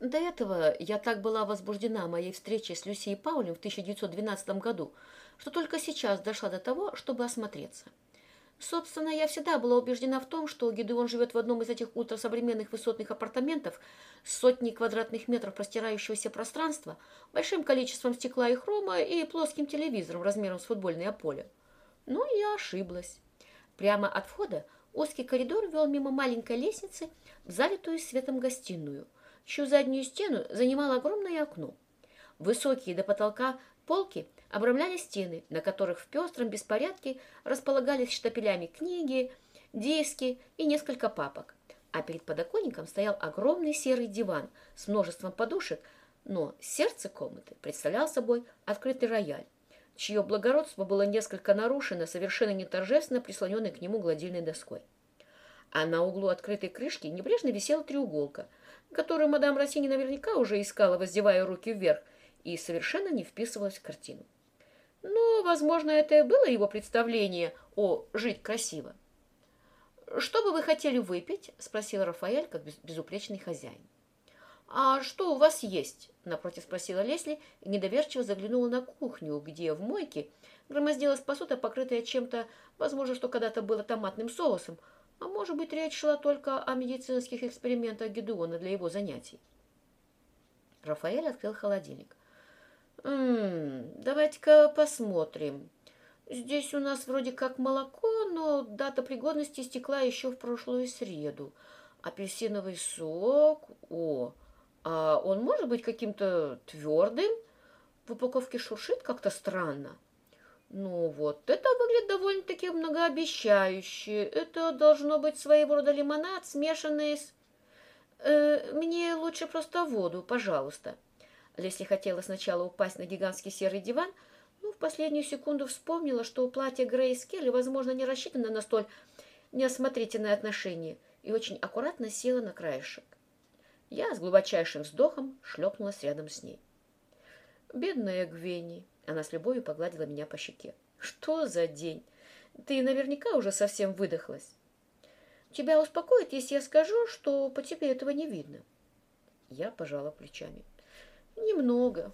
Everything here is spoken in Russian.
До этого я так была возбуждена моей встречей с Люсией Паулем в 1912 году, что только сейчас дошла до того, чтобы осмотреться. Собственно, я всегда была убеждена в том, что Гидеон живет в одном из этих ультрасовременных высотных апартаментов с сотней квадратных метров простирающегося пространства, большим количеством стекла и хрома и плоским телевизором размером с футбольное поле. Но я ошиблась. Прямо от входа узкий коридор вел мимо маленькой лестницы в залитую светом гостиную, чью заднюю стену занимало огромное окно. Высокие до потолка полки обрамляли стены, на которых в пестром беспорядке располагались штапелями книги, диски и несколько папок. А перед подоконником стоял огромный серый диван с множеством подушек, но сердце комнаты представлял собой открытый рояль, чье благородство было несколько нарушено совершенно неторжественно прислоненной к нему гладильной доской. А на углу открытой крышки небрежно висела треуголка, которую мадам Россини наверняка уже искала, воздевая руки вверх, и совершенно не вписывалась в картину. Но, возможно, это и было его представление о «жить красиво». «Что бы вы хотели выпить?» – спросил Рафаэль, как безупречный хозяин. «А что у вас есть?» – напротив спросила Лесли и недоверчиво заглянула на кухню, где в мойке громоздилась посуда, покрытая чем-то, возможно, что когда-то было томатным соусом, а может быть, речь шла только о медицинских экспериментах Гедеона для его занятий. Рафаэль открыл холодильник. «М-м, давайте-ка посмотрим. Здесь у нас вроде как молоко, но дата пригодности истекла еще в прошлую среду. Апельсиновый сок... О, а он может быть каким-то твердым? В упаковке шуршит как-то странно. Ну вот, это выглядит довольно-таки многообещающе. Это должно быть своего рода лимонад, смешанный с... Э, мне лучше просто воду, пожалуйста. Лесли хотела сначала упасть на гигантский серый диван, но в последнюю секунду вспомнила, что платье Грейс Келли, возможно, не рассчитано на столь неосмотрительное отношение, и очень аккуратно села на краешек. Я с глубочайшим вздохом шлепнулась рядом с ней. «Бедная Гвенни!» Она с любовью погладила меня по щеке. «Что за день? Ты наверняка уже совсем выдохлась. Тебя успокоит, если я скажу, что по тебе этого не видно?» Я пожала плечами. «Немного.